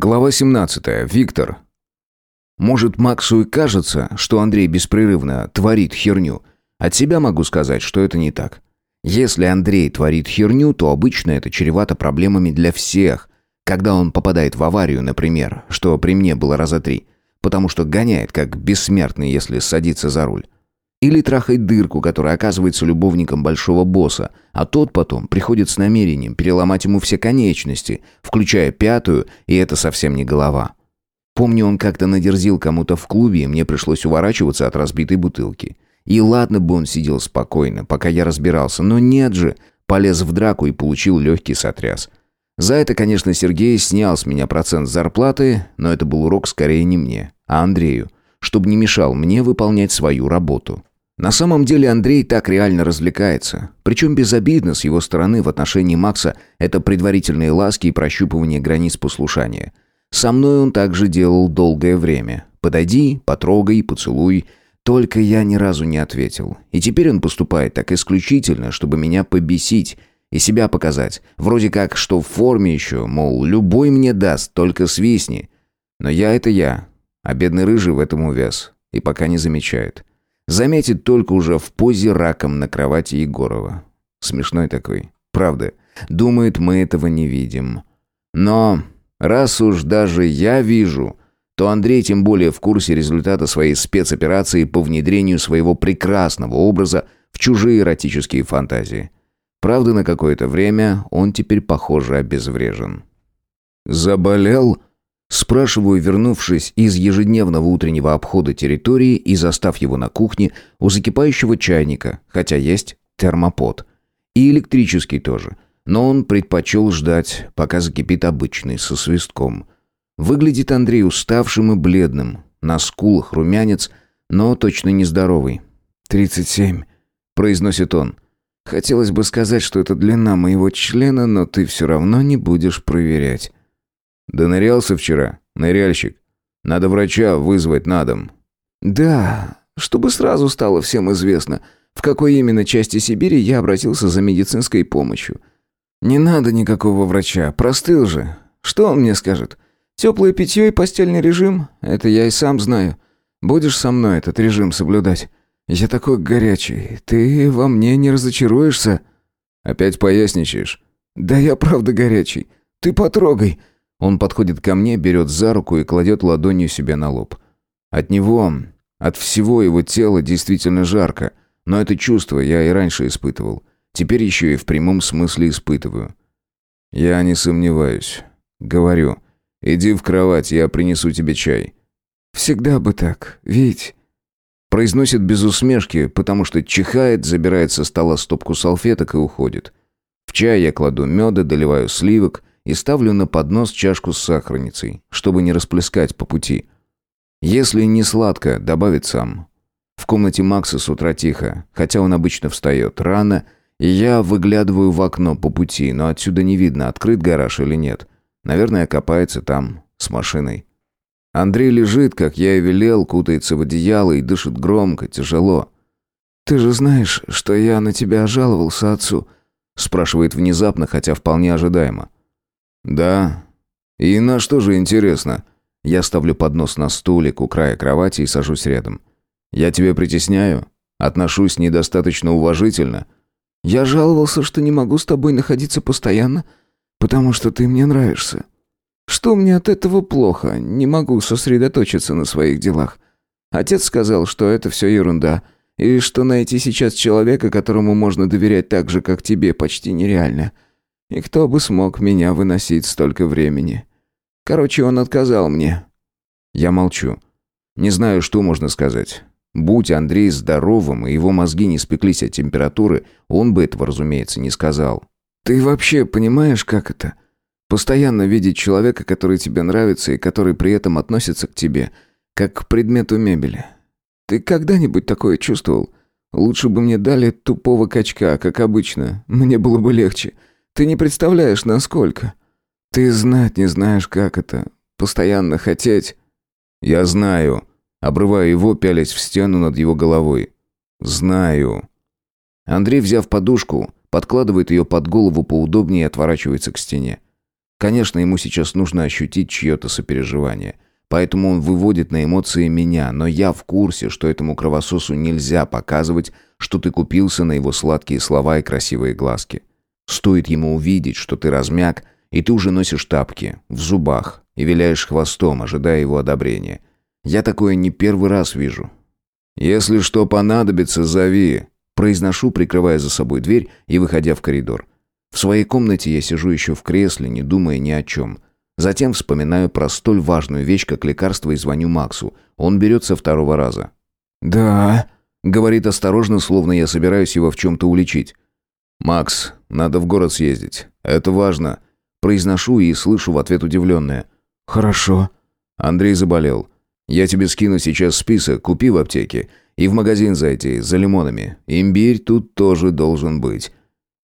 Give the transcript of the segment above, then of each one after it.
Глава 17. Виктор. Может, Максу и кажется, что Андрей беспрерывно творит херню. От себя могу сказать, что это не так. Если Андрей творит херню, то обычно это чревато проблемами для всех. Когда он попадает в аварию, например, что при мне было раза три, потому что гоняет как бессмертный, если садится за руль. Или трахает дырку, которая оказывается любовником большого босса, а тот потом приходит с намерением переломать ему все конечности, включая пятую, и это совсем не голова. Помню, он как-то надерзил кому-то в клубе, и мне пришлось уворачиваться от разбитой бутылки. И ладно бы он сидел спокойно, пока я разбирался, но нет же, полез в драку и получил легкий сотряс. За это, конечно, Сергей снял с меня процент зарплаты, но это был урок скорее не мне, а Андрею, чтобы не мешал мне выполнять свою работу. На самом деле Андрей так реально развлекается. Причем безобидно с его стороны в отношении Макса это предварительные ласки и прощупывание границ послушания. Со мной он также делал долгое время. «Подойди, потрогай, поцелуй». Только я ни разу не ответил. И теперь он поступает так исключительно, чтобы меня побесить и себя показать. Вроде как, что в форме еще, мол, любой мне даст, только свистни. Но я это я, а бедный рыжий в этом увяз и пока не замечает. Заметит только уже в позе раком на кровати Егорова. Смешной такой. Правда. Думает, мы этого не видим. Но раз уж даже я вижу, то Андрей тем более в курсе результата своей спецоперации по внедрению своего прекрасного образа в чужие эротические фантазии. Правда, на какое-то время он теперь, похоже, обезврежен. «Заболел?» Спрашиваю, вернувшись из ежедневного утреннего обхода территории и застав его на кухне у закипающего чайника, хотя есть термопод. И электрический тоже. Но он предпочел ждать, пока закипит обычный, со свистком. Выглядит Андрей уставшим и бледным. На скулах румянец, но точно нездоровый. «Тридцать семь», — произносит он. «Хотелось бы сказать, что это длина моего члена, но ты все равно не будешь проверять». «Да нырялся вчера, ныряльщик. Надо врача вызвать на дом». «Да, чтобы сразу стало всем известно, в какой именно части Сибири я обратился за медицинской помощью. Не надо никакого врача, простыл же. Что он мне скажет? Теплое питье и постельный режим? Это я и сам знаю. Будешь со мной этот режим соблюдать? Я такой горячий, ты во мне не разочаруешься?» «Опять поясничаешь?» «Да я правда горячий. Ты потрогай». Он подходит ко мне, берет за руку и кладет ладонью себе на лоб. От него, от всего его тела действительно жарко, но это чувство я и раньше испытывал. Теперь еще и в прямом смысле испытываю. Я не сомневаюсь. Говорю, иди в кровать, я принесу тебе чай. Всегда бы так, ведь... Произносит без усмешки, потому что чихает, забирает со стола стопку салфеток и уходит. В чай я кладу меда, доливаю сливок, и ставлю на поднос чашку с сахарницей, чтобы не расплескать по пути. Если не сладко, добавит сам. В комнате Макса с утра тихо, хотя он обычно встает рано, и я выглядываю в окно по пути, но отсюда не видно, открыт гараж или нет. Наверное, копается там, с машиной. Андрей лежит, как я и велел, кутается в одеяло и дышит громко, тяжело. «Ты же знаешь, что я на тебя жаловался отцу?» спрашивает внезапно, хотя вполне ожидаемо. «Да. И на что же интересно?» Я ставлю поднос на столик у края кровати и сажусь рядом. «Я тебя притесняю? Отношусь недостаточно уважительно?» «Я жаловался, что не могу с тобой находиться постоянно, потому что ты мне нравишься. Что мне от этого плохо? Не могу сосредоточиться на своих делах. Отец сказал, что это все ерунда, и что найти сейчас человека, которому можно доверять так же, как тебе, почти нереально». И кто бы смог меня выносить столько времени? Короче, он отказал мне. Я молчу. Не знаю, что можно сказать. Будь Андрей здоровым, и его мозги не спеклись от температуры, он бы этого, разумеется, не сказал. Ты вообще понимаешь, как это? Постоянно видеть человека, который тебе нравится и который при этом относится к тебе, как к предмету мебели. Ты когда-нибудь такое чувствовал? Лучше бы мне дали тупого качка, как обычно. Мне было бы легче. Ты не представляешь, насколько. Ты знать не знаешь, как это. Постоянно хотеть. Я знаю. Обрываю его, пялясь в стену над его головой. Знаю. Андрей, взяв подушку, подкладывает ее под голову поудобнее и отворачивается к стене. Конечно, ему сейчас нужно ощутить чье-то сопереживание. Поэтому он выводит на эмоции меня, но я в курсе, что этому кровососу нельзя показывать, что ты купился на его сладкие слова и красивые глазки. Стоит ему увидеть, что ты размяк, и ты уже носишь тапки, в зубах, и виляешь хвостом, ожидая его одобрения. Я такое не первый раз вижу. «Если что понадобится, зови», произношу, прикрывая за собой дверь и выходя в коридор. В своей комнате я сижу еще в кресле, не думая ни о чем. Затем вспоминаю про столь важную вещь, как лекарство, и звоню Максу. Он берет со второго раза. «Да», — говорит осторожно, словно я собираюсь его в чем-то уличить. «Макс, надо в город съездить. Это важно». Произношу и слышу в ответ удивленное. «Хорошо». Андрей заболел. Я тебе скину сейчас список, купи в аптеке. И в магазин зайти, за лимонами. Имбирь тут тоже должен быть.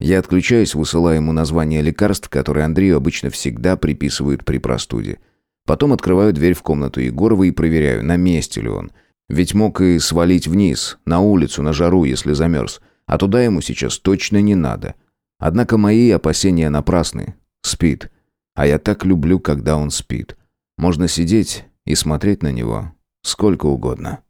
Я отключаюсь, высылаю ему название лекарств, которые Андрею обычно всегда приписывают при простуде. Потом открываю дверь в комнату Егорова и проверяю, на месте ли он. Ведь мог и свалить вниз, на улицу, на жару, если замерз. А туда ему сейчас точно не надо. Однако мои опасения напрасны. Спит. А я так люблю, когда он спит. Можно сидеть и смотреть на него сколько угодно.